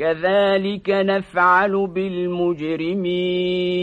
كذلك نفعل بالمجرمين.